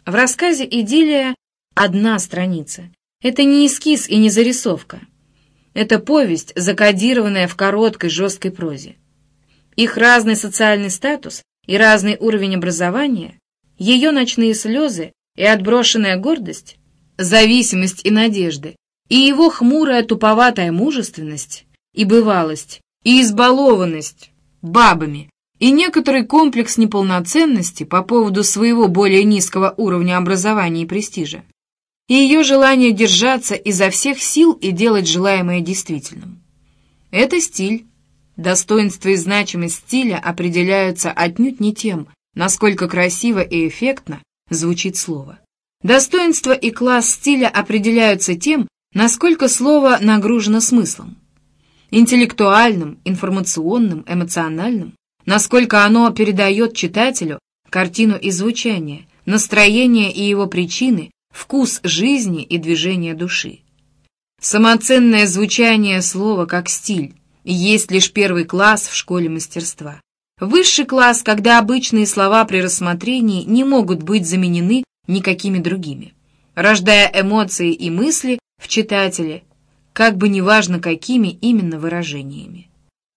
В рассказе «Идиллия» одна страница. Это не эскиз и не зарисовка. Это повесть, закодированная в короткой жесткой прозе. Их разный социальный статус и разный уровень образования, ее ночные слезы и отброшенная гордость, зависимость и надежды, и его хмурая туповатая мужественность и бывалость, и избалованность бабами, и некоторый комплекс неполноценности по поводу своего более низкого уровня образования и престижа, и ее желание держаться изо всех сил и делать желаемое действительным. Это стиль. Достоинство и значимость стиля определяются отнюдь не тем, насколько красиво и эффектно звучит слово. Достоинство и класс стиля определяются тем, насколько слово нагружено смыслом интеллектуальным, информационным, эмоциональным, насколько оно передает читателю картину и звучание, настроение и его причины, вкус жизни и движение души. Самоценное звучание слова как стиль есть лишь первый класс в школе мастерства. Высший класс, когда обычные слова при рассмотрении не могут быть заменены никакими другими, рождая эмоции и мысли в читателе как бы неважно какими именно выражениями.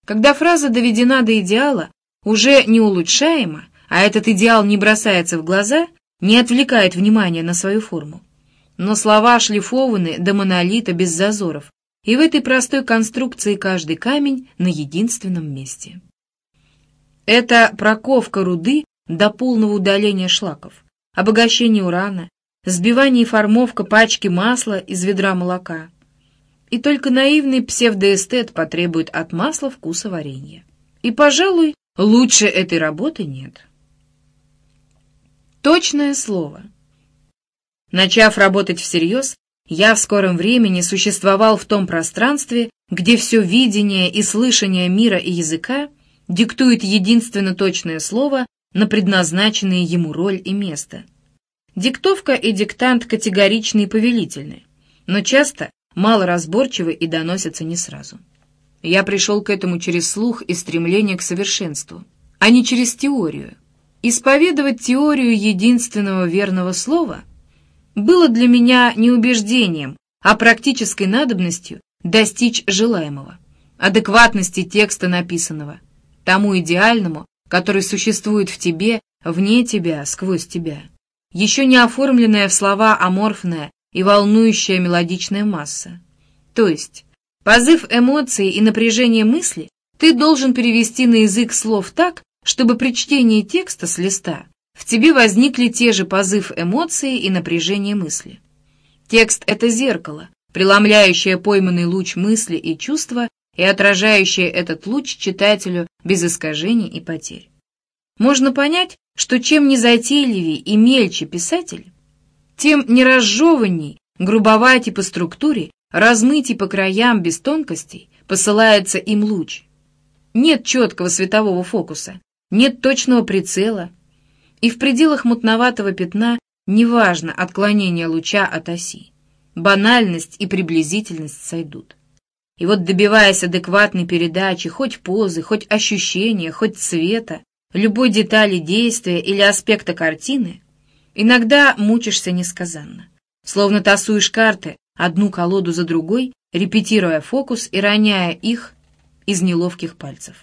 Когда фраза доведена до идеала, уже не улучшаема, а этот идеал не бросается в глаза, не отвлекает внимания на свою форму. Но слова шлифованы до монолита без зазоров, и в этой простой конструкции каждый камень на единственном месте. Это проковка руды до полного удаления шлаков, обогащение урана, сбивание и формовка пачки масла из ведра молока, и только наивный псевдоэстет потребует от масла вкуса варенья. И, пожалуй, лучше этой работы нет. Точное слово. Начав работать всерьез, я в скором времени существовал в том пространстве, где все видение и слышание мира и языка диктует единственно точное слово на предназначенные ему роль и место. Диктовка и диктант категоричны и повелительны, но часто малоразборчивы и доносятся не сразу. Я пришел к этому через слух и стремление к совершенству, а не через теорию. Исповедовать теорию единственного верного слова было для меня не убеждением, а практической надобностью достичь желаемого, адекватности текста написанного, тому идеальному, который существует в тебе, вне тебя, сквозь тебя. Еще не оформленная в слова аморфная и волнующая мелодичная масса. То есть, позыв эмоций и напряжение мысли ты должен перевести на язык слов так, чтобы при чтении текста с листа в тебе возникли те же позыв эмоции и напряжение мысли. Текст — это зеркало, преломляющее пойманный луч мысли и чувства и отражающее этот луч читателю без искажений и потерь. Можно понять, что чем незатейливее и мельче писатель, тем неразжеванней, грубоватей по структуре, размытей по краям без тонкостей посылается им луч. Нет четкого светового фокуса, нет точного прицела, и в пределах мутноватого пятна неважно отклонение луча от оси. Банальность и приблизительность сойдут. И вот добиваясь адекватной передачи хоть позы, хоть ощущения, хоть цвета, любой детали действия или аспекта картины, иногда мучишься несказанно. Словно тасуешь карты, одну колоду за другой, репетируя фокус и роняя их из неловких пальцев.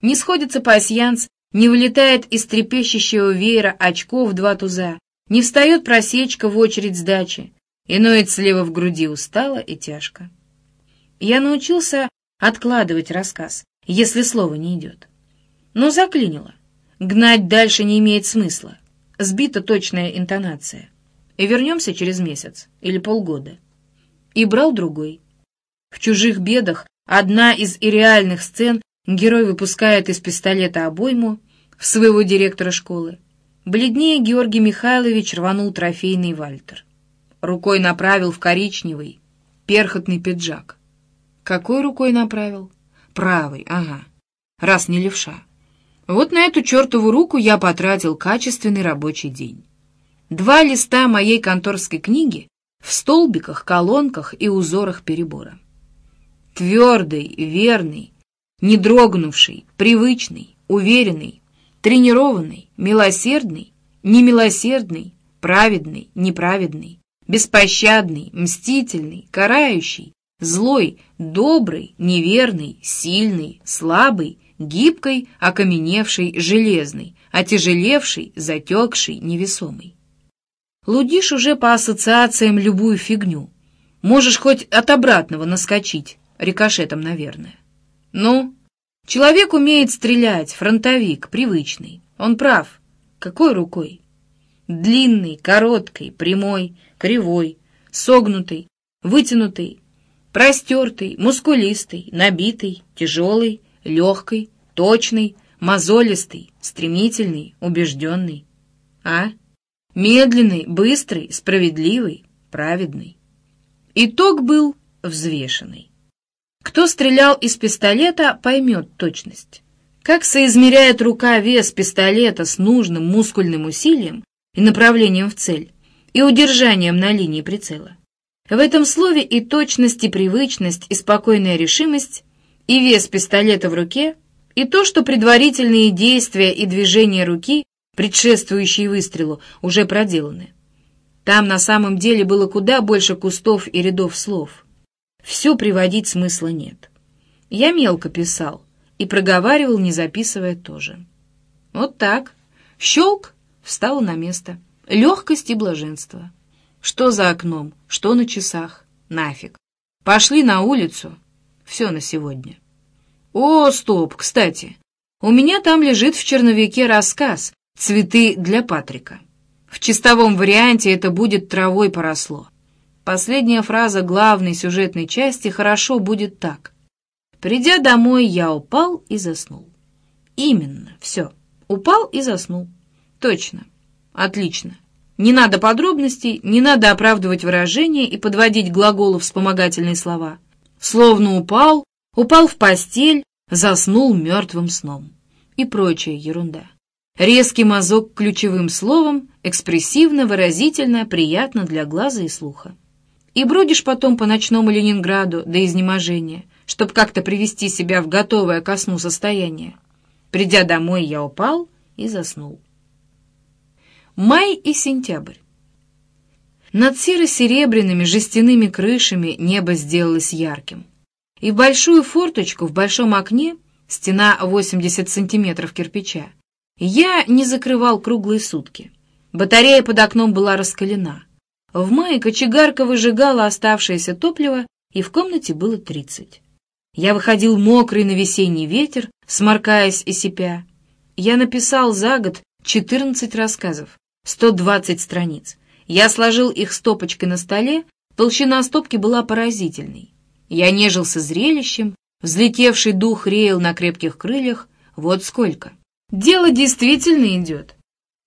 Не сходится пасьянс не вылетает из трепещущего веера очков два туза, не встает просечка в очередь сдачи, и ноет слева в груди устало и тяжко. Я научился откладывать рассказ, если слово не идет. Но заклинило. Гнать дальше не имеет смысла. Сбита точная интонация. И вернемся через месяц или полгода. И брал другой. В «Чужих бедах» одна из ирреальных сцен Герой выпускает из пистолета обойму в своего директора школы. Бледнее Георгий Михайлович рванул трофейный вальтер. Рукой направил в коричневый, перхотный пиджак. Какой рукой направил? Правой, ага. Раз не левша. Вот на эту чертову руку я потратил качественный рабочий день. Два листа моей конторской книги в столбиках, колонках и узорах перебора. Твердый, верный, не дрогнувший, привычный, уверенный, тренированный, милосердный, немилосердный, праведный, неправедный, беспощадный, мстительный, карающий, злой, добрый, неверный, сильный, слабый, гибкой, окаменевший, железный, отяжелевший, затекший, невесомый. Лудишь уже по ассоциациям любую фигню. Можешь хоть от обратного наскочить, рикошетом, наверное. Ну, человек умеет стрелять, фронтовик, привычный. Он прав. Какой рукой? Длинный, короткой, прямой, кривой, согнутый, вытянутый, простертый, мускулистый, набитый, тяжелый, легкий, точный, мозолистый, стремительный, убежденный. А? Медленный, быстрый, справедливый, праведный. Итог был взвешенный. Кто стрелял из пистолета, поймет точность. Как соизмеряет рука вес пистолета с нужным мускульным усилием и направлением в цель, и удержанием на линии прицела. В этом слове и точность, и привычность, и спокойная решимость, и вес пистолета в руке, и то, что предварительные действия и движения руки, предшествующие выстрелу, уже проделаны. Там на самом деле было куда больше кустов и рядов слов все приводить смысла нет. Я мелко писал и проговаривал, не записывая тоже. Вот так. Щелк встал на место. Легкость и блаженство. Что за окном, что на часах. Нафиг. Пошли на улицу. Все на сегодня. О, стоп, кстати. У меня там лежит в черновике рассказ «Цветы для Патрика». В чистовом варианте это будет «Травой поросло». Последняя фраза главной сюжетной части хорошо будет так. Придя домой, я упал и заснул. Именно, все. Упал и заснул. Точно. Отлично. Не надо подробностей, не надо оправдывать выражения и подводить глаголы вспомогательные слова. Словно упал, упал в постель, заснул мертвым сном. И прочая ерунда. Резкий мазок ключевым словом, экспрессивно, выразительно, приятно для глаза и слуха. И бродишь потом по ночному Ленинграду до изнеможения, чтобы как-то привести себя в готовое ко сну состояние. Придя домой, я упал и заснул. Май и сентябрь. Над серо-серебряными жестяными крышами небо сделалось ярким. И в большую форточку в большом окне, стена 80 сантиметров кирпича, я не закрывал круглые сутки. Батарея под окном была раскалена. В мае кочегарка выжигала оставшееся топливо, и в комнате было тридцать. Я выходил мокрый на весенний ветер, сморкаясь и сипя. Я написал за год четырнадцать рассказов, сто двадцать страниц. Я сложил их стопочкой на столе, толщина стопки была поразительной. Я нежился зрелищем, взлетевший дух реял на крепких крыльях, вот сколько. Дело действительно идет.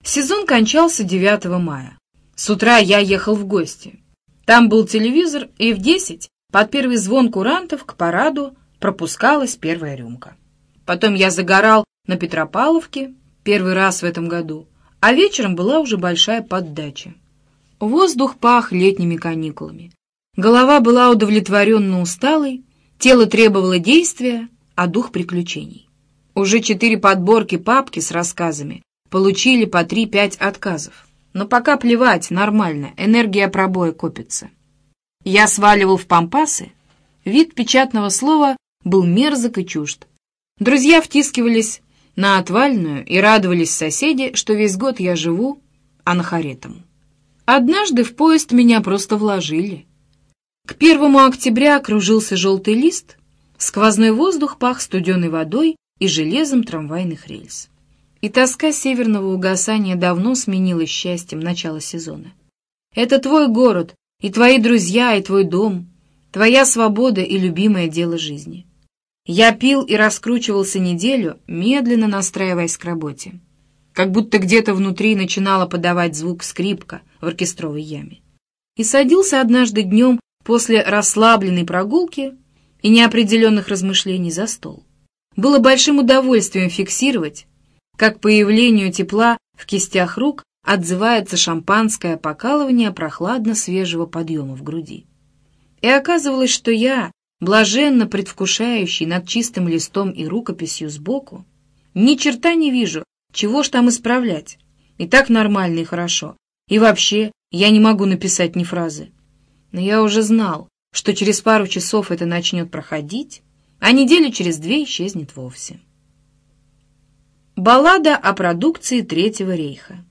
Сезон кончался 9 мая. С утра я ехал в гости. Там был телевизор, и в десять под первый звон курантов к параду пропускалась первая рюмка. Потом я загорал на Петропавловке, первый раз в этом году, а вечером была уже большая поддача. Воздух пах летними каникулами. Голова была удовлетворенно усталой, тело требовало действия, а дух приключений. Уже четыре подборки папки с рассказами получили по три-пять отказов. Но пока плевать, нормально, энергия пробоя копится. Я сваливал в пампасы. Вид печатного слова был мерзок и чужд. Друзья втискивались на отвальную и радовались соседи, что весь год я живу анахаретом. Однажды в поезд меня просто вложили. К первому октября окружился желтый лист, сквозной воздух пах студеной водой и железом трамвайных рельс. И тоска северного угасания давно сменилась счастьем начала сезона. Это твой город, и твои друзья, и твой дом, твоя свобода и любимое дело жизни. Я пил и раскручивался неделю, медленно настраиваясь к работе как будто где-то внутри начинала подавать звук скрипка в оркестровой яме. И садился однажды днем после расслабленной прогулки и неопределенных размышлений за стол. Было большим удовольствием фиксировать, как появлению тепла в кистях рук отзывается шампанское покалывание прохладно-свежего подъема в груди. И оказывалось, что я, блаженно предвкушающий над чистым листом и рукописью сбоку, ни черта не вижу чего ж там исправлять? И так нормально и хорошо. И вообще, я не могу написать ни фразы. Но я уже знал, что через пару часов это начнет проходить, а неделю через две исчезнет вовсе. Баллада о продукции Третьего рейха.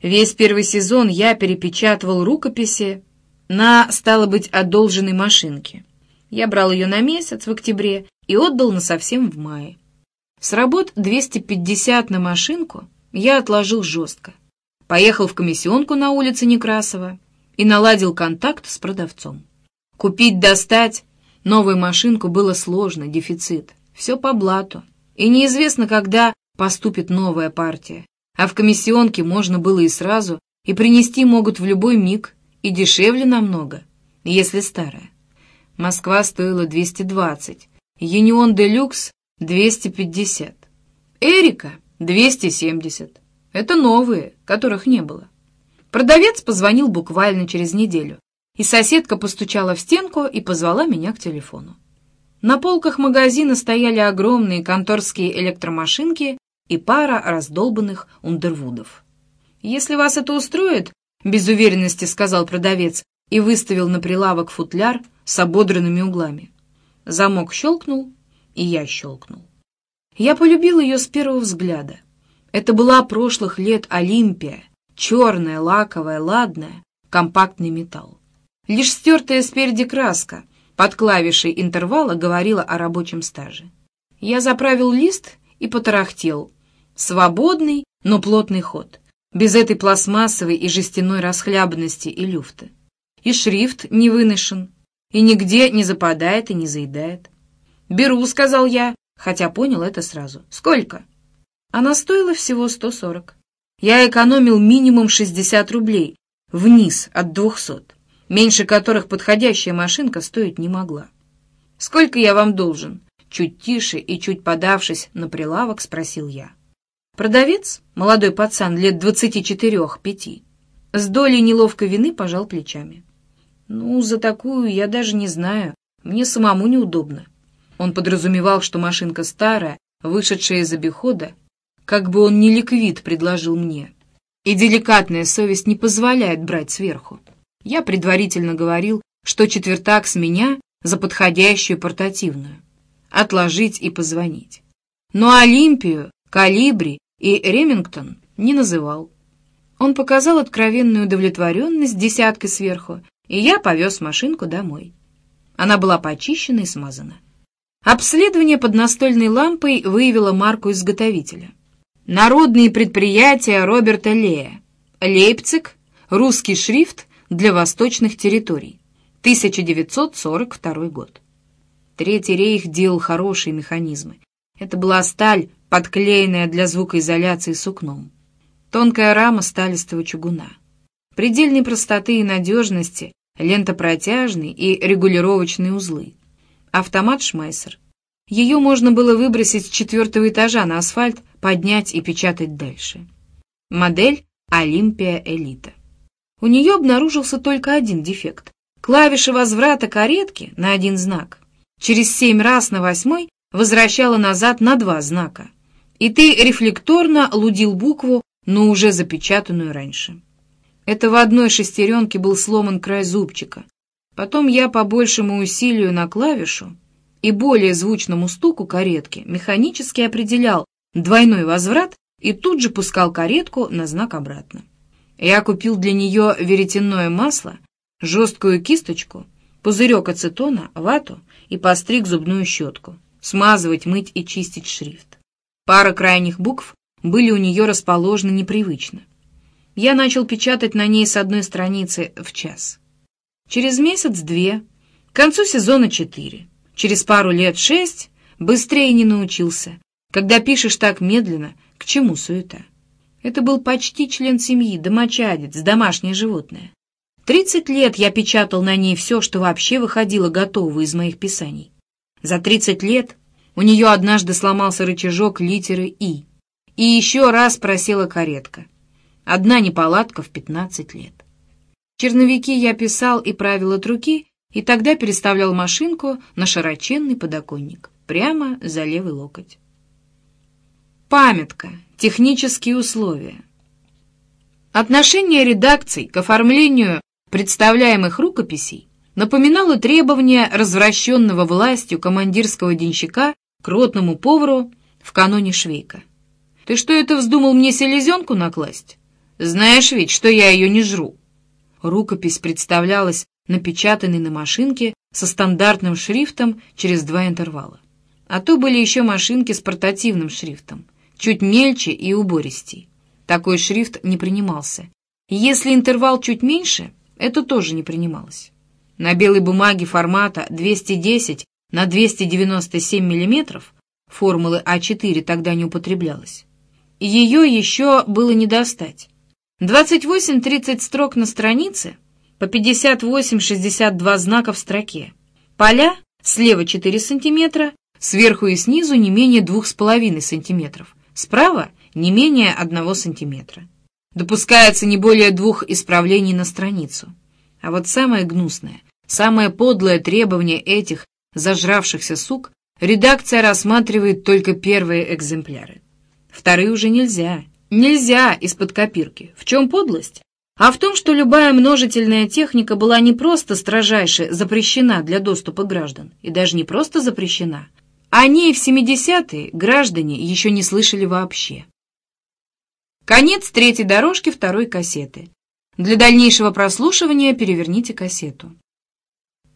Весь первый сезон я перепечатывал рукописи на, стало быть, одолженной машинке. Я брал ее на месяц в октябре и отдал на совсем в мае. С работ 250 на машинку я отложил жестко. Поехал в комиссионку на улице Некрасова и наладил контакт с продавцом. Купить, достать новую машинку было сложно, дефицит. Все по блату. И неизвестно, когда поступит новая партия. А в комиссионке можно было и сразу, и принести могут в любой миг, и дешевле намного, если старая. Москва стоила 220, Юнион Делюкс 250. Эрика — 270. Это новые, которых не было. Продавец позвонил буквально через неделю, и соседка постучала в стенку и позвала меня к телефону. На полках магазина стояли огромные конторские электромашинки и пара раздолбанных ундервудов. «Если вас это устроит», — без уверенности сказал продавец и выставил на прилавок футляр с ободранными углами. Замок щелкнул, и я щелкнул. Я полюбил ее с первого взгляда. Это была прошлых лет Олимпия, черная, лаковая, ладная, компактный металл. Лишь стертая спереди краска под клавишей интервала говорила о рабочем стаже. Я заправил лист и потарахтел. Свободный, но плотный ход, без этой пластмассовой и жестяной расхлябанности и люфта. И шрифт не выношен, и нигде не западает и не заедает. «Беру», — сказал я, хотя понял это сразу. «Сколько?» Она стоила всего 140. Я экономил минимум 60 рублей, вниз от 200, меньше которых подходящая машинка стоить не могла. «Сколько я вам должен?» Чуть тише и чуть подавшись на прилавок, спросил я. Продавец, молодой пацан лет двадцати четырех-пяти, с долей неловкой вины пожал плечами. «Ну, за такую я даже не знаю. Мне самому неудобно». Он подразумевал, что машинка старая, вышедшая из обихода, как бы он ни ликвид предложил мне. И деликатная совесть не позволяет брать сверху. Я предварительно говорил, что четвертак с меня за подходящую портативную. Отложить и позвонить. Но Олимпию, Калибри и Ремингтон не называл. Он показал откровенную удовлетворенность десяткой сверху, и я повез машинку домой. Она была почищена и смазана. Обследование под настольной лампой выявило марку изготовителя. Народные предприятия Роберта Лея. Лейпциг. Русский шрифт для восточных территорий. 1942 год. Третий рейх делал хорошие механизмы. Это была сталь, подклеенная для звукоизоляции сукном. Тонкая рама сталистого чугуна. Предельной простоты и надежности, лентопротяжные и регулировочные узлы. Автомат Шмайсер. Ее можно было выбросить с четвертого этажа на асфальт, поднять и печатать дальше. Модель Олимпия Элита. У нее обнаружился только один дефект. Клавиша возврата каретки на один знак через семь раз на восьмой возвращала назад на два знака. И ты рефлекторно лудил букву, но уже запечатанную раньше. Это в одной шестеренке был сломан край зубчика. Потом я по большему усилию на клавишу и более звучному стуку каретки механически определял двойной возврат и тут же пускал каретку на знак обратно. Я купил для нее веретенное масло, жесткую кисточку, пузырек ацетона, вату и постриг зубную щетку, смазывать, мыть и чистить шрифт. Пара крайних букв были у нее расположены непривычно. Я начал печатать на ней с одной страницы в час. Через месяц-две, к концу сезона четыре, через пару лет шесть, быстрее не научился. Когда пишешь так медленно, к чему суета? Это был почти член семьи, домочадец, домашнее животное. Тридцать лет я печатал на ней все, что вообще выходило готово из моих писаний. За тридцать лет у нее однажды сломался рычажок литеры «И». И еще раз просела каретка. Одна неполадка в пятнадцать лет. Черновики я писал и правил от руки, и тогда переставлял машинку на широченный подоконник, прямо за левый локоть. Памятка. Технические условия. Отношение редакций к оформлению представляемых рукописей напоминало требования развращенного властью командирского денщика к ротному повару в каноне Швейка. «Ты что это вздумал мне селезенку накласть? Знаешь ведь, что я ее не жру». Рукопись представлялась напечатанной на машинке со стандартным шрифтом через два интервала. А то были еще машинки с портативным шрифтом чуть мельче и убористей. Такой шрифт не принимался. Если интервал чуть меньше, это тоже не принималось. На белой бумаге формата 210 на 297 мм формулы А4 тогда не употреблялось. Ее еще было не достать. 28-30 строк на странице, по 58-62 знака в строке. Поля слева 4 см, сверху и снизу не менее 2,5 см. Справа не менее одного сантиметра. Допускается не более двух исправлений на страницу. А вот самое гнусное, самое подлое требование этих зажравшихся сук редакция рассматривает только первые экземпляры. Вторые уже нельзя. Нельзя из-под копирки. В чем подлость? А в том, что любая множительная техника была не просто строжайше запрещена для доступа граждан, и даже не просто запрещена, о ней в 70-е граждане еще не слышали вообще. Конец третьей дорожки второй кассеты. Для дальнейшего прослушивания переверните кассету.